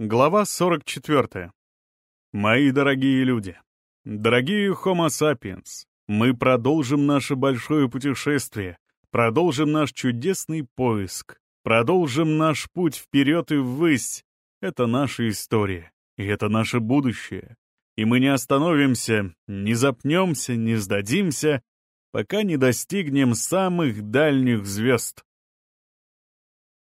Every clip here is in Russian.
Глава 44. Мои дорогие люди, дорогие Homo sapiens, мы продолжим наше большое путешествие, продолжим наш чудесный поиск, продолжим наш путь вперед и ввысь. Это наша история, и это наше будущее. И мы не остановимся, не запнемся, не сдадимся, пока не достигнем самых дальних звезд.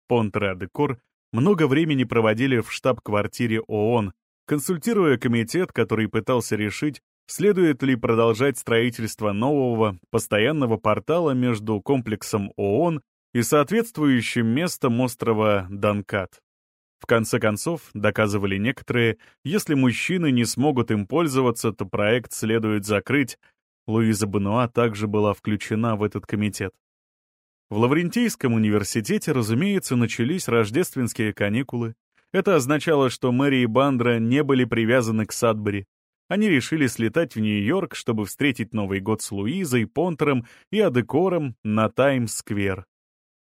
Понтер Адекор много времени проводили в штаб-квартире ООН, консультируя комитет, который пытался решить, следует ли продолжать строительство нового постоянного портала между комплексом ООН и соответствующим местом острова Данкат. В конце концов, доказывали некоторые, если мужчины не смогут им пользоваться, то проект следует закрыть. Луиза Бенуа также была включена в этот комитет. В Лаврентийском университете, разумеется, начались рождественские каникулы. Это означало, что Мэри и Бандра не были привязаны к Садбери. Они решили слетать в Нью-Йорк, чтобы встретить Новый год с Луизой, Понтером и Адекором на Таймс-сквер.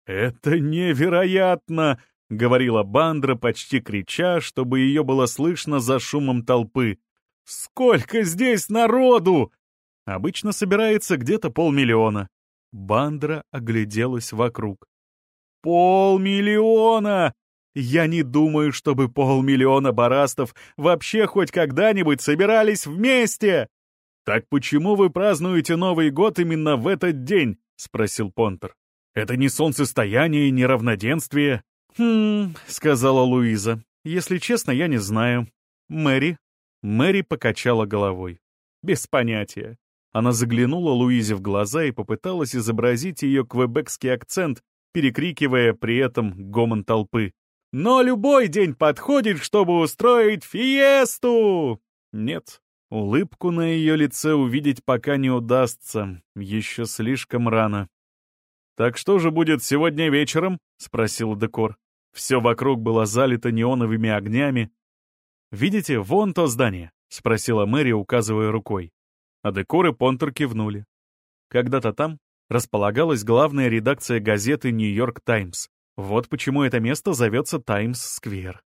«Это невероятно!» — говорила Бандра, почти крича, чтобы ее было слышно за шумом толпы. «Сколько здесь народу!» Обычно собирается где-то полмиллиона. Бандра огляделась вокруг. «Полмиллиона! Я не думаю, чтобы полмиллиона барастов вообще хоть когда-нибудь собирались вместе!» «Так почему вы празднуете Новый год именно в этот день?» — спросил Понтер. «Это не солнцестояние, не равноденствие». «Хм...» — сказала Луиза. «Если честно, я не знаю. Мэри?» Мэри покачала головой. «Без понятия. Она заглянула Луизе в глаза и попыталась изобразить ее квебекский акцент, перекрикивая при этом гомон толпы. «Но любой день подходит, чтобы устроить фиесту!» Нет, улыбку на ее лице увидеть пока не удастся, еще слишком рано. «Так что же будет сегодня вечером?» — спросил Декор. Все вокруг было залито неоновыми огнями. «Видите, вон то здание?» — спросила Мэри, указывая рукой а Декор и Понтер кивнули. Когда-то там располагалась главная редакция газеты «Нью-Йорк Таймс». Вот почему это место зовется Таймс-сквер.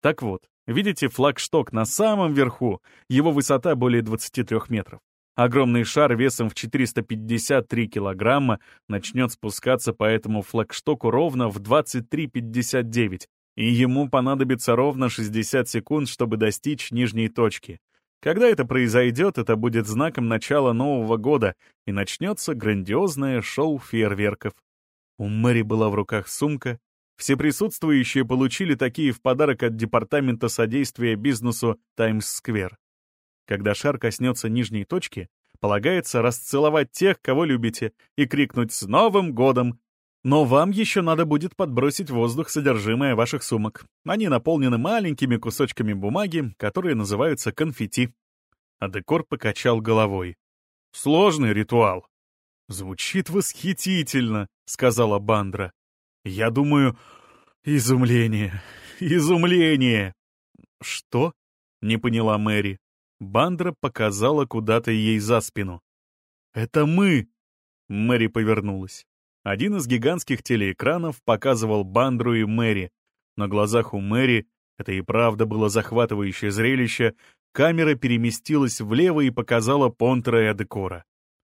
Так вот, видите флагшток на самом верху, его высота более 23 метров. Огромный шар весом в 453 килограмма начнет спускаться по этому флагштоку ровно в 23.59, и ему понадобится ровно 60 секунд, чтобы достичь нижней точки. Когда это произойдет, это будет знаком начала Нового года, и начнется грандиозное шоу фейерверков. У Мэри была в руках сумка. Все присутствующие получили такие в подарок от Департамента содействия бизнесу Таймс-сквер. Когда шар коснется нижней точки, полагается расцеловать тех, кого любите, и крикнуть «С Новым годом!» Но вам еще надо будет подбросить в воздух содержимое ваших сумок. Они наполнены маленькими кусочками бумаги, которые называются конфетти. А декор покачал головой. Сложный ритуал. Звучит восхитительно, сказала Бандра. Я думаю, изумление, изумление. Что? Не поняла Мэри. Бандра показала куда-то ей за спину. «Это мы!» Мэри повернулась. Один из гигантских телеэкранов показывал Бандру и Мэри. На глазах у Мэри, это и правда было захватывающее зрелище, камера переместилась влево и показала Понтера и Адекора.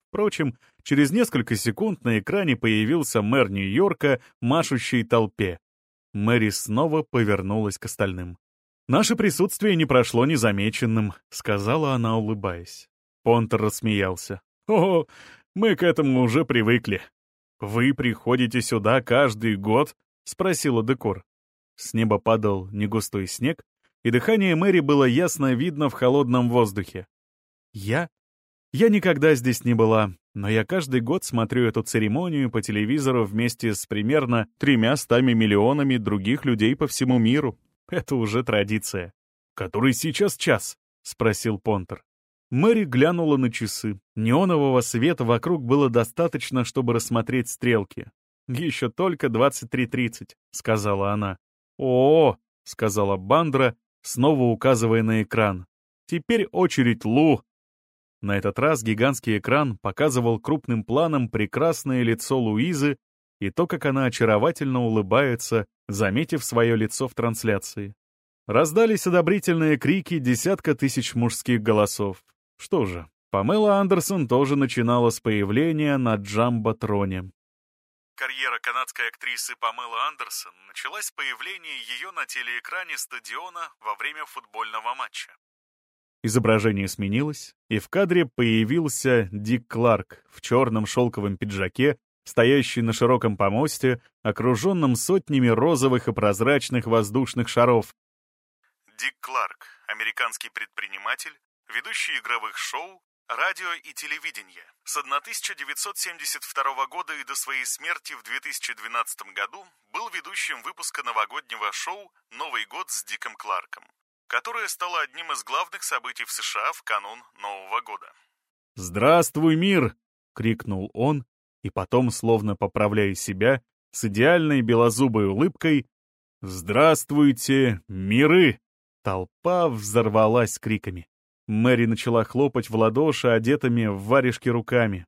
Впрочем, через несколько секунд на экране появился мэр Нью-Йорка, машущий толпе. Мэри снова повернулась к остальным. «Наше присутствие не прошло незамеченным», — сказала она, улыбаясь. Понтер рассмеялся. «О, мы к этому уже привыкли. «Вы приходите сюда каждый год?» — спросила Декор. С неба падал негустой снег, и дыхание Мэри было ясно видно в холодном воздухе. «Я? Я никогда здесь не была, но я каждый год смотрю эту церемонию по телевизору вместе с примерно тремя стами миллионами других людей по всему миру. Это уже традиция. «Который сейчас час?» — спросил Понтер. Мэри глянула на часы. Неонового света вокруг было достаточно, чтобы рассмотреть стрелки. «Еще только 23.30», — сказала она. «О, -о — сказала Бандра, снова указывая на экран. «Теперь очередь Лу». На этот раз гигантский экран показывал крупным планом прекрасное лицо Луизы и то, как она очаровательно улыбается, заметив свое лицо в трансляции. Раздались одобрительные крики десятка тысяч мужских голосов. Что же, Памела Андерсон тоже начинала с появления на Джамботроне. Карьера канадской актрисы Памелы Андерсон началась с появления ее на телеэкране стадиона во время футбольного матча. Изображение сменилось, и в кадре появился Дик Кларк в черном шелковом пиджаке, стоящий на широком помосте, окруженном сотнями розовых и прозрачных воздушных шаров. Дик Кларк, американский предприниматель, ведущий игровых шоу, радио и телевидения. С 1972 года и до своей смерти в 2012 году был ведущим выпуска новогоднего шоу «Новый год с Диком Кларком», которое стало одним из главных событий в США в канун Нового года. «Здравствуй, мир!» — крикнул он, и потом, словно поправляя себя, с идеальной белозубой улыбкой «Здравствуйте, миры!» Толпа взорвалась криками. Мэри начала хлопать в ладоши, одетыми в варежки руками.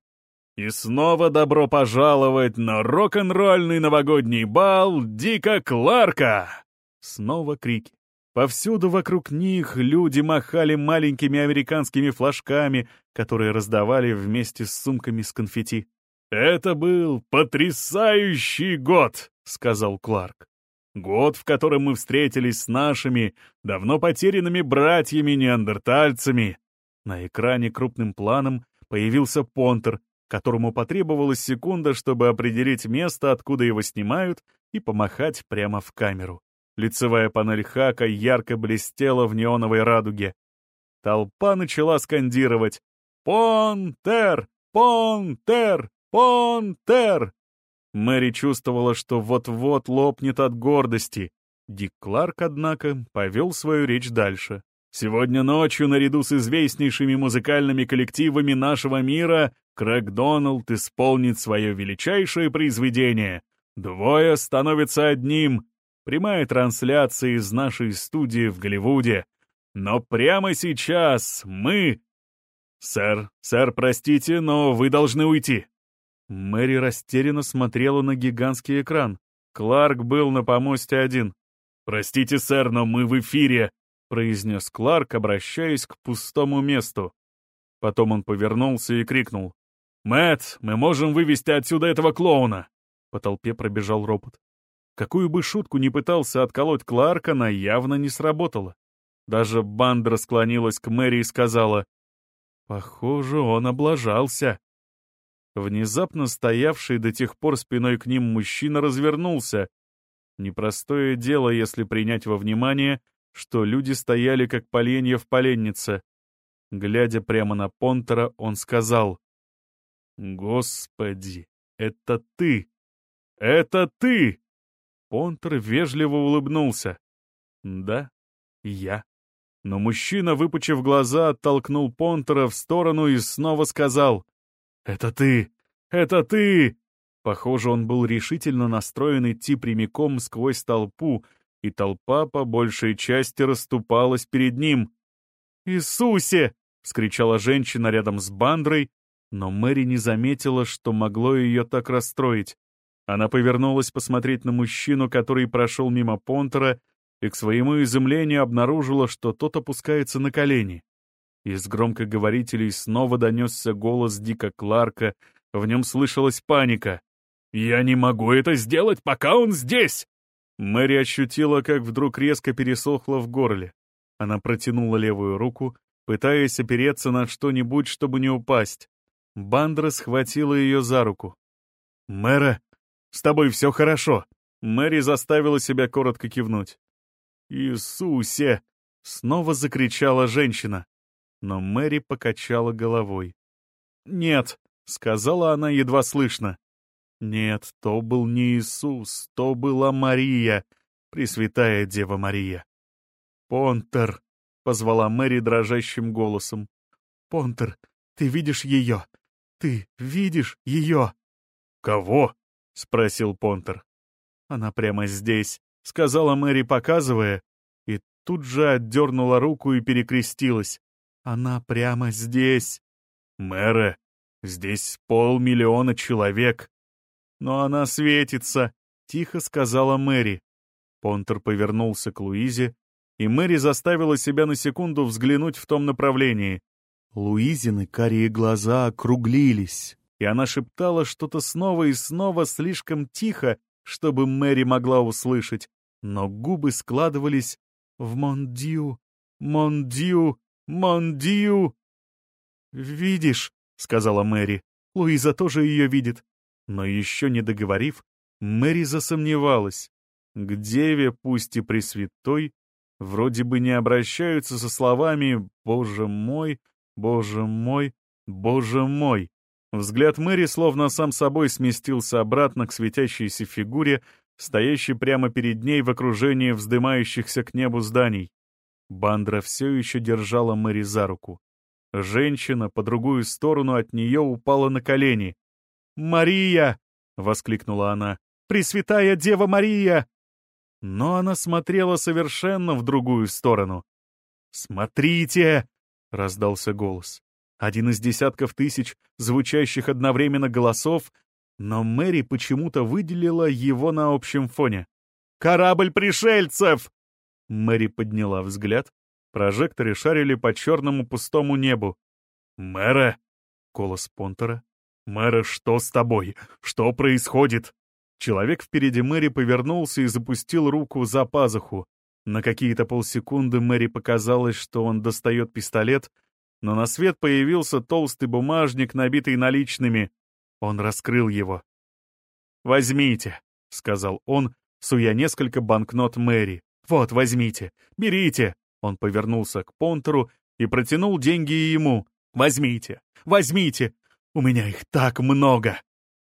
«И снова добро пожаловать на рок-н-ролльный новогодний бал Дика Кларка!» Снова крики. Повсюду вокруг них люди махали маленькими американскими флажками, которые раздавали вместе с сумками с конфетти. «Это был потрясающий год!» — сказал Кларк. Год, в котором мы встретились с нашими, давно потерянными братьями-неандертальцами. На экране крупным планом появился Понтер, которому потребовалась секунда, чтобы определить место, откуда его снимают, и помахать прямо в камеру. Лицевая панель Хака ярко блестела в неоновой радуге. Толпа начала скандировать «Понтер! Понтер! Понтер!» Мэри чувствовала, что вот-вот лопнет от гордости. Дик Кларк, однако, повел свою речь дальше. «Сегодня ночью, наряду с известнейшими музыкальными коллективами нашего мира, Крэг Доналд исполнит свое величайшее произведение. Двое становятся одним. Прямая трансляция из нашей студии в Голливуде. Но прямо сейчас мы... Сэр, сэр, простите, но вы должны уйти. Мэри растерянно смотрела на гигантский экран. Кларк был на помосте один. «Простите, сэр, но мы в эфире», — произнес Кларк, обращаясь к пустому месту. Потом он повернулся и крикнул. «Мэтт, мы можем вывести отсюда этого клоуна!» По толпе пробежал ропот. Какую бы шутку ни пытался отколоть Кларка, она явно не сработала. Даже банда склонилась к Мэри и сказала, «Похоже, он облажался». Внезапно стоявший до тех пор спиной к ним мужчина развернулся. Непростое дело, если принять во внимание, что люди стояли как поленья в поленнице. Глядя прямо на Понтера, он сказал, «Господи, это ты! Это ты!» Понтер вежливо улыбнулся. «Да, я». Но мужчина, выпучив глаза, оттолкнул Понтера в сторону и снова сказал, «Это ты! Это ты!» Похоже, он был решительно настроен идти прямиком сквозь толпу, и толпа по большей части расступалась перед ним. «Иисусе!» — вскричала женщина рядом с бандрой, но Мэри не заметила, что могло ее так расстроить. Она повернулась посмотреть на мужчину, который прошел мимо Понтера, и к своему изумлению обнаружила, что тот опускается на колени. Из громкоговорителей снова донесся голос Дика Кларка, в нем слышалась паника. «Я не могу это сделать, пока он здесь!» Мэри ощутила, как вдруг резко пересохло в горле. Она протянула левую руку, пытаясь опереться на что-нибудь, чтобы не упасть. Бандра схватила ее за руку. «Мэра, с тобой все хорошо!» Мэри заставила себя коротко кивнуть. «Иисусе!» — снова закричала женщина но Мэри покачала головой. «Нет», — сказала она едва слышно. «Нет, то был не Иисус, то была Мария, Пресвятая Дева Мария». «Понтер», — позвала Мэри дрожащим голосом. «Понтер, ты видишь ее? Ты видишь ее?» «Кого?» — спросил Понтер. «Она прямо здесь», — сказала Мэри, показывая, и тут же отдернула руку и перекрестилась. Она прямо здесь. Мэра, здесь полмиллиона человек. Но она светится, — тихо сказала Мэри. Понтер повернулся к Луизе, и Мэри заставила себя на секунду взглянуть в том направлении. Луизины карие глаза округлились, и она шептала что-то снова и снова слишком тихо, чтобы Мэри могла услышать, но губы складывались в «Мондью, Мондью, Мондью». «Видишь», — сказала Мэри, — Луиза тоже ее видит. Но еще не договорив, Мэри засомневалась. К деве, пусть и пресвятой, вроде бы не обращаются со словами «Боже мой, Боже мой, Боже мой». Взгляд Мэри словно сам собой сместился обратно к светящейся фигуре, стоящей прямо перед ней в окружении вздымающихся к небу зданий. Бандра все еще держала Мэри за руку. Женщина по другую сторону от нее упала на колени. «Мария!» — воскликнула она. «Пресвятая Дева Мария!» Но она смотрела совершенно в другую сторону. «Смотрите!» — раздался голос. Один из десятков тысяч звучащих одновременно голосов, но Мэри почему-то выделила его на общем фоне. «Корабль пришельцев!» Мэри подняла взгляд. Прожекторы шарили по черному пустому небу. «Мэра!» — голос Понтера. «Мэра, что с тобой? Что происходит?» Человек впереди Мэри повернулся и запустил руку за пазуху. На какие-то полсекунды Мэри показалось, что он достает пистолет, но на свет появился толстый бумажник, набитый наличными. Он раскрыл его. «Возьмите», — сказал он, суя несколько банкнот Мэри. «Вот, возьмите, берите!» Он повернулся к Понтеру и протянул деньги ему. «Возьмите, возьмите! У меня их так много!»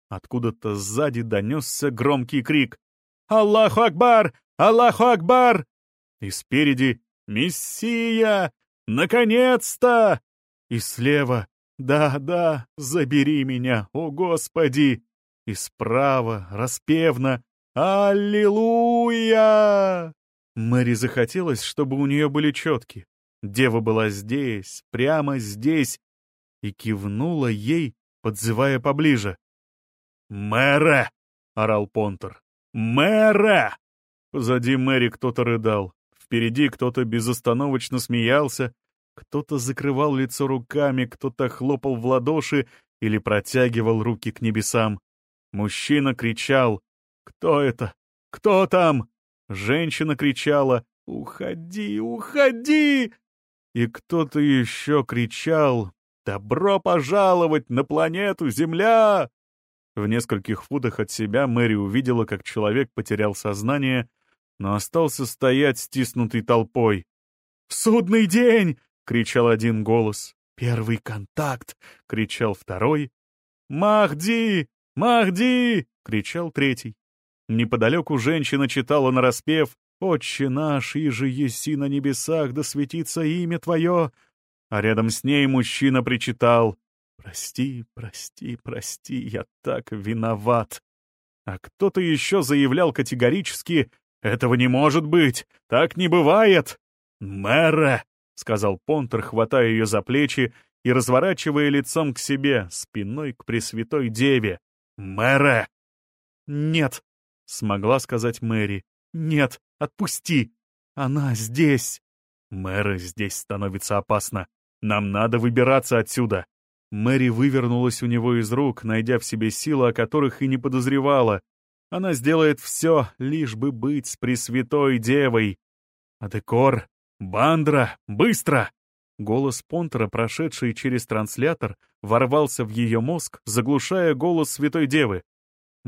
Откуда-то сзади донесся громкий крик. «Аллаху Акбар! Аллаху Акбар!» И спереди «Мессия! Наконец-то!» И слева «Да, да, забери меня, о Господи!» И справа распевно «Аллилуйя!» Мэри захотелось, чтобы у нее были четки. Дева была здесь, прямо здесь, и кивнула ей, подзывая поближе. «Мэра!» — орал Понтер. «Мэра!» Позади Мэри кто-то рыдал. Впереди кто-то безостановочно смеялся, кто-то закрывал лицо руками, кто-то хлопал в ладоши или протягивал руки к небесам. Мужчина кричал «Кто это? Кто там?» Женщина кричала «Уходи, уходи!» И кто-то еще кричал «Добро пожаловать на планету Земля!» В нескольких футах от себя Мэри увидела, как человек потерял сознание, но остался стоять стиснутый толпой. «Судный день!» — кричал один голос. «Первый контакт!» — кричал второй. «Махди! Махди!» — кричал третий. Неподалеку женщина читала нараспев «Отче наш, и же еси на небесах, да светится имя Твое!» А рядом с ней мужчина причитал «Прости, прости, прости, я так виноват». А кто-то еще заявлял категорически «Этого не может быть! Так не бывает!» «Мэра!» — сказал Понтер, хватая ее за плечи и разворачивая лицом к себе, спиной к Пресвятой Деве. «Мэра!» «Нет!» — смогла сказать Мэри. «Нет, отпусти! Она здесь!» «Мэра, здесь становится опасно. Нам надо выбираться отсюда!» Мэри вывернулась у него из рук, найдя в себе силы, о которых и не подозревала. Она сделает все, лишь бы быть с Пресвятой Девой. «Адекор! Бандра! Быстро!» Голос Понтера, прошедший через транслятор, ворвался в ее мозг, заглушая голос Святой Девы.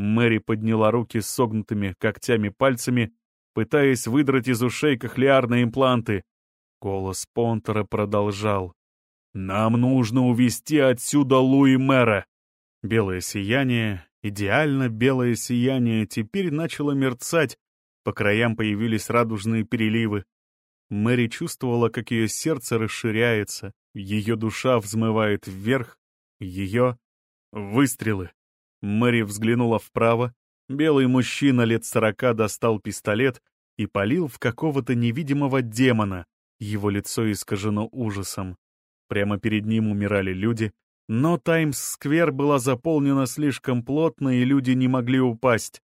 Мэри подняла руки с согнутыми когтями пальцами, пытаясь выдрать из ушей кохлеарные импланты. Голос Понтера продолжал. «Нам нужно увести отсюда Луи Мэра!» Белое сияние, идеально белое сияние, теперь начало мерцать, по краям появились радужные переливы. Мэри чувствовала, как ее сердце расширяется, ее душа взмывает вверх, ее... Выстрелы. Мэри взглянула вправо. Белый мужчина лет сорока достал пистолет и полил в какого-то невидимого демона. Его лицо искажено ужасом. Прямо перед ним умирали люди, но Таймс-сквер была заполнена слишком плотно, и люди не могли упасть.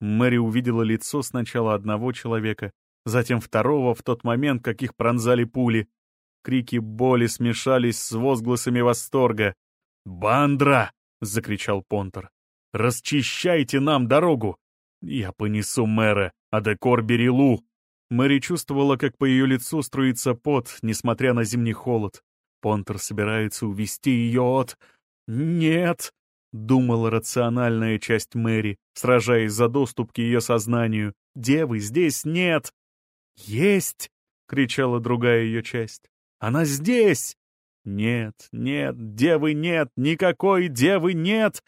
Мэри увидела лицо сначала одного человека, затем второго в тот момент, как их пронзали пули. Крики боли смешались с возгласами восторга. «Бандра!» — закричал Понтер. «Расчищайте нам дорогу! Я понесу мэра, а декор Берилу!» Мэри чувствовала, как по ее лицу струится пот, несмотря на зимний холод. Понтер собирается увести ее от... «Нет!» — думала рациональная часть Мэри, сражаясь за доступ к ее сознанию. «Девы здесь нет!» «Есть!» — кричала другая ее часть. «Она здесь!» «Нет, нет, девы нет, никакой девы нет!»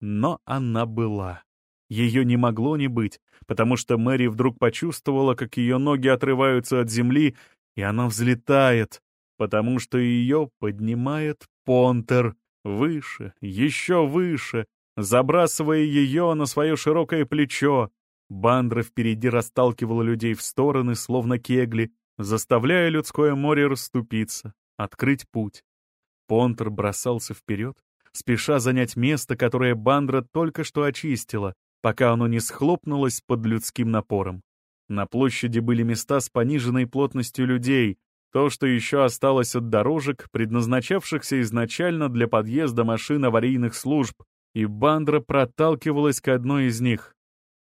Но она была. Ее не могло не быть, потому что Мэри вдруг почувствовала, как ее ноги отрываются от земли, и она взлетает, потому что ее поднимает Понтер выше, еще выше, забрасывая ее на свое широкое плечо. Бандра впереди расталкивала людей в стороны, словно кегли, заставляя людское море расступиться, открыть путь. Понтер бросался вперед, спеша занять место, которое Бандра только что очистила, пока оно не схлопнулось под людским напором. На площади были места с пониженной плотностью людей, то, что еще осталось от дорожек, предназначавшихся изначально для подъезда машин аварийных служб, и Бандра проталкивалась к одной из них.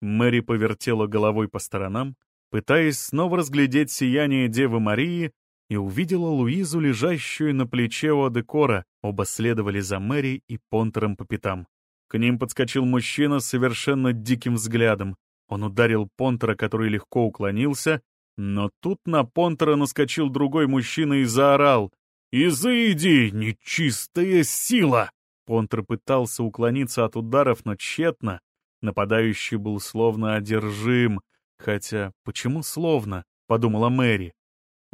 Мэри повертела головой по сторонам, пытаясь снова разглядеть сияние Девы Марии, и увидела Луизу, лежащую на плече у Адекора. Оба следовали за Мэри и Понтером по пятам. К ним подскочил мужчина с совершенно диким взглядом. Он ударил Понтера, который легко уклонился, но тут на Понтера наскочил другой мужчина и заорал. «Изыди, нечистая сила!» Понтер пытался уклониться от ударов, но тщетно. Нападающий был словно одержим. Хотя, почему словно? — подумала Мэри.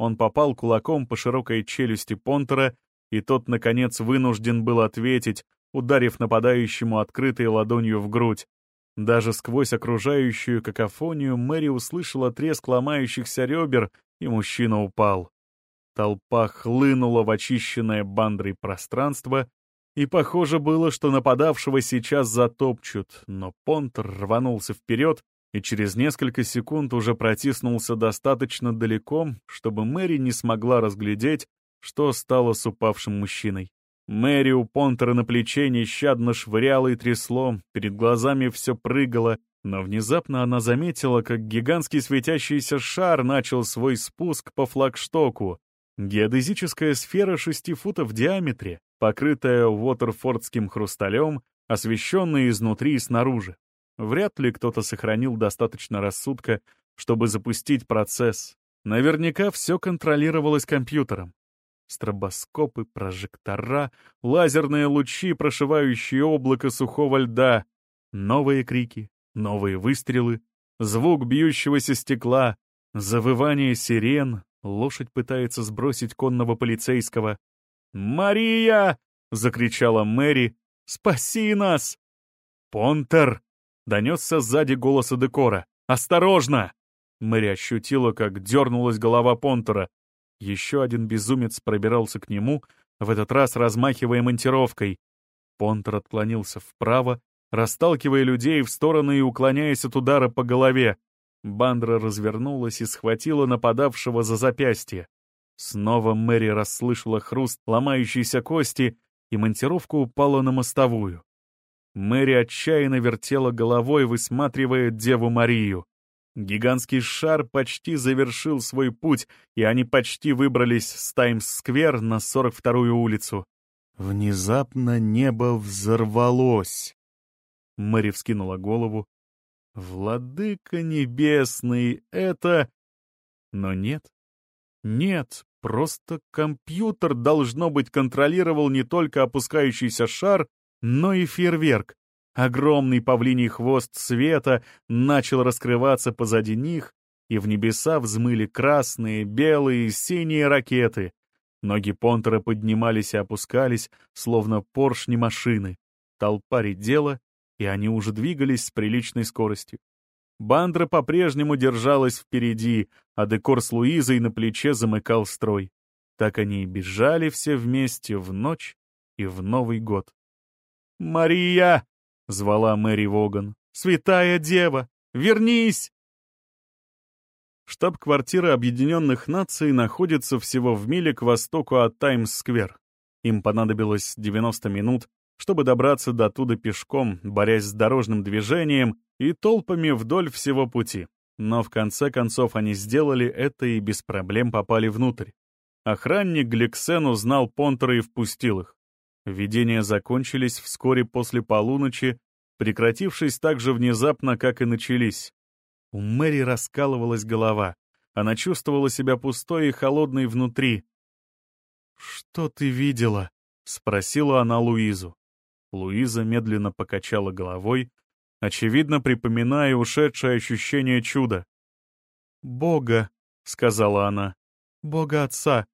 Он попал кулаком по широкой челюсти Понтера, и тот, наконец, вынужден был ответить, ударив нападающему открытой ладонью в грудь. Даже сквозь окружающую какофонию Мэри услышала треск ломающихся ребер, и мужчина упал. Толпа хлынула в очищенное бандрой пространство, и похоже было, что нападавшего сейчас затопчут, но Понтер рванулся вперед и через несколько секунд уже протиснулся достаточно далеко, чтобы Мэри не смогла разглядеть, что стало с упавшим мужчиной. Мэри у Понтера на плече нещадно швыряла и трясло, перед глазами все прыгало, но внезапно она заметила, как гигантский светящийся шар начал свой спуск по флагштоку. Геодезическая сфера шести футов в диаметре, покрытая уотерфордским хрусталем, освещенная изнутри и снаружи. Вряд ли кто-то сохранил достаточно рассудка, чтобы запустить процесс. Наверняка все контролировалось компьютером. Стробоскопы, прожектора, лазерные лучи, прошивающие облако сухого льда, новые крики, новые выстрелы, звук бьющегося стекла, завывание сирен, лошадь пытается сбросить конного полицейского. «Мария!» — закричала Мэри. «Спаси нас!» «Понтер!» — донесся сзади голоса Декора. «Осторожно!» Мэри ощутила, как дернулась голова Понтера. Еще один безумец пробирался к нему, в этот раз размахивая монтировкой. Понтер отклонился вправо, расталкивая людей в стороны и уклоняясь от удара по голове. Бандра развернулась и схватила нападавшего за запястье. Снова Мэри расслышала хруст ломающейся кости, и монтировка упала на мостовую. Мэри отчаянно вертела головой, высматривая Деву Марию. Гигантский шар почти завершил свой путь, и они почти выбрались с Таймс-сквер на 42-ю улицу. Внезапно небо взорвалось. Мэри вскинула голову. «Владыка небесный, это...» Но нет. Нет, Просто компьютер, должно быть, контролировал не только опускающийся шар, но и фейерверк. Огромный павлиний хвост света начал раскрываться позади них, и в небеса взмыли красные, белые, синие ракеты. Ноги Понтера поднимались и опускались, словно поршни машины. Толпа редела, и они уже двигались с приличной скоростью. Бандра по-прежнему держалась впереди, а декор с Луизой на плече замыкал строй. Так они и бежали все вместе в ночь и в Новый год. «Мария!» — звала Мэри Воган. «Святая Дева! Вернись!» Штаб-квартира Объединенных Наций находится всего в миле к востоку от Таймс-сквер. Им понадобилось 90 минут, чтобы добраться до туда пешком, борясь с дорожным движением и толпами вдоль всего пути. Но в конце концов они сделали это и без проблем попали внутрь. Охранник Гликсен узнал Понтера и впустил их. Видения закончились вскоре после полуночи, прекратившись так же внезапно, как и начались. У Мэри раскалывалась голова. Она чувствовала себя пустой и холодной внутри. «Что ты видела?» — спросила она Луизу. Луиза медленно покачала головой, очевидно припоминая ушедшее ощущение чуда. «Бога», — сказала она, — «Бога Отца,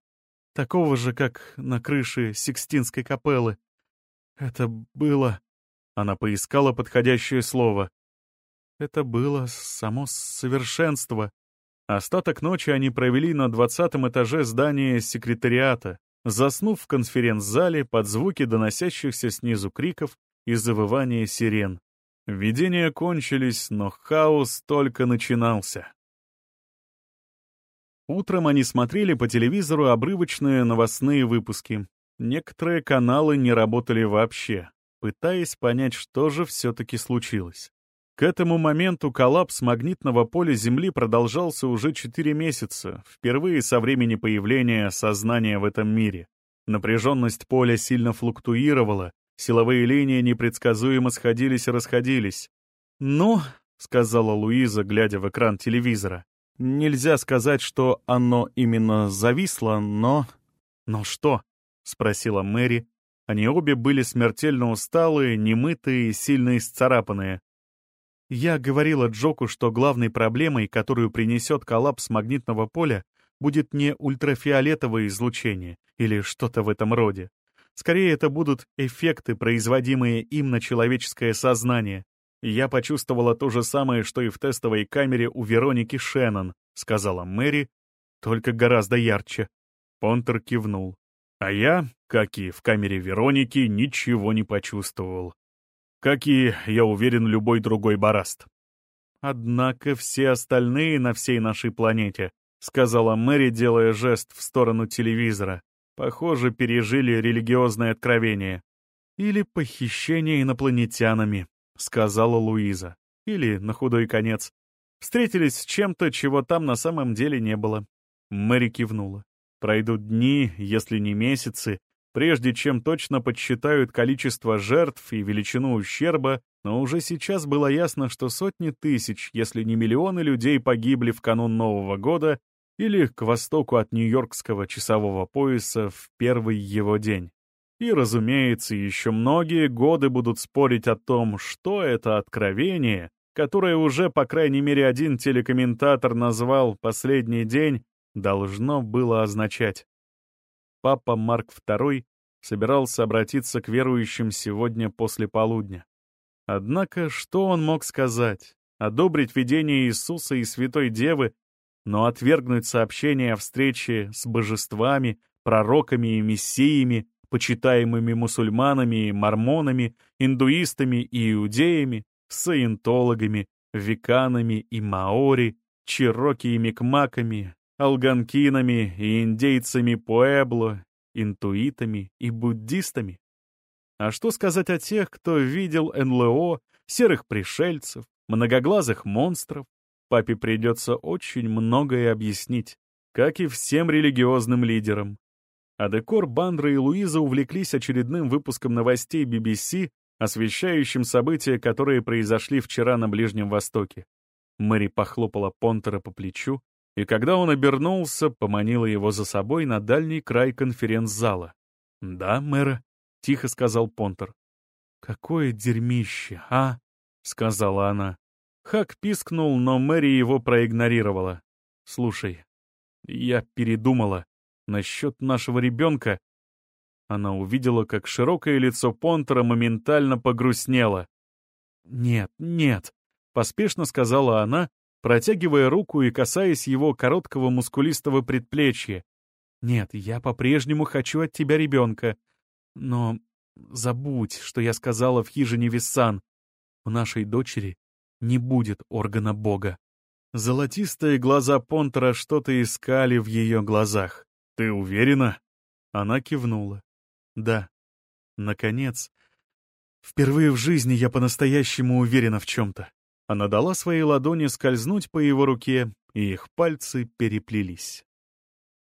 такого же, как на крыше Сикстинской капеллы. Это было...» Она поискала подходящее слово. «Это было само совершенство». Остаток ночи они провели на двадцатом этаже здания секретариата, заснув в конференц-зале под звуки доносящихся снизу криков и завывания сирен. Видения кончились, но хаос только начинался. Утром они смотрели по телевизору обрывочные новостные выпуски. Некоторые каналы не работали вообще, пытаясь понять, что же все-таки случилось. К этому моменту коллапс магнитного поля Земли продолжался уже 4 месяца, впервые со времени появления сознания в этом мире. Напряженность поля сильно флуктуировала, силовые линии непредсказуемо сходились и расходились. «Ну», — сказала Луиза, глядя в экран телевизора, — «нельзя сказать, что оно именно зависло, но...» «Но что?» — спросила Мэри. Они обе были смертельно усталые, немытые и сильно исцарапанные. Я говорила Джоку, что главной проблемой, которую принесет коллапс магнитного поля, будет не ультрафиолетовое излучение или что-то в этом роде. Скорее, это будут эффекты, производимые им на человеческое сознание. Я почувствовала то же самое, что и в тестовой камере у Вероники Шеннон, сказала Мэри, только гораздо ярче. Понтер кивнул. А я, как и в камере Вероники, ничего не почувствовал как и, я уверен, любой другой бараст. Однако все остальные на всей нашей планете, сказала Мэри, делая жест в сторону телевизора, похоже, пережили религиозное откровение. Или похищение инопланетянами, сказала Луиза. Или, на худой конец, встретились с чем-то, чего там на самом деле не было. Мэри кивнула. Пройдут дни, если не месяцы, прежде чем точно подсчитают количество жертв и величину ущерба, но уже сейчас было ясно, что сотни тысяч, если не миллионы людей погибли в канун Нового года или к востоку от Нью-Йоркского часового пояса в первый его день. И, разумеется, еще многие годы будут спорить о том, что это откровение, которое уже, по крайней мере, один телекомментатор назвал «последний день», должно было означать папа Марк II собирался обратиться к верующим сегодня после полудня. Однако, что он мог сказать? Одобрить видение Иисуса и Святой Девы, но отвергнуть сообщение о встрече с божествами, пророками и мессиями, почитаемыми мусульманами и мормонами, индуистами и иудеями, саентологами, веканами и маори, чероки и микмаками, алганкинами и индейцами Пуэбло, интуитами и буддистами. А что сказать о тех, кто видел НЛО, серых пришельцев, многоглазых монстров? Папе придется очень многое объяснить, как и всем религиозным лидерам. А Декор, Бандра и Луиза увлеклись очередным выпуском новостей BBC, освещающим события, которые произошли вчера на Ближнем Востоке. Мэри похлопала Понтера по плечу, и когда он обернулся, поманила его за собой на дальний край конференц-зала. «Да, мэра», — тихо сказал Понтер. «Какое дерьмище, а?» — сказала она. Хак пискнул, но Мэри его проигнорировала. «Слушай, я передумала. Насчет нашего ребенка...» Она увидела, как широкое лицо Понтера моментально погрустнело. «Нет, нет», — поспешно сказала она, протягивая руку и касаясь его короткого мускулистого предплечья. «Нет, я по-прежнему хочу от тебя ребенка. Но забудь, что я сказала в хижине Виссан. У нашей дочери не будет органа Бога. Золотистые глаза Понтера что-то искали в ее глазах. «Ты уверена?» Она кивнула. «Да. Наконец. Впервые в жизни я по-настоящему уверена в чем-то». Она дала своей ладони скользнуть по его руке, и их пальцы переплелись.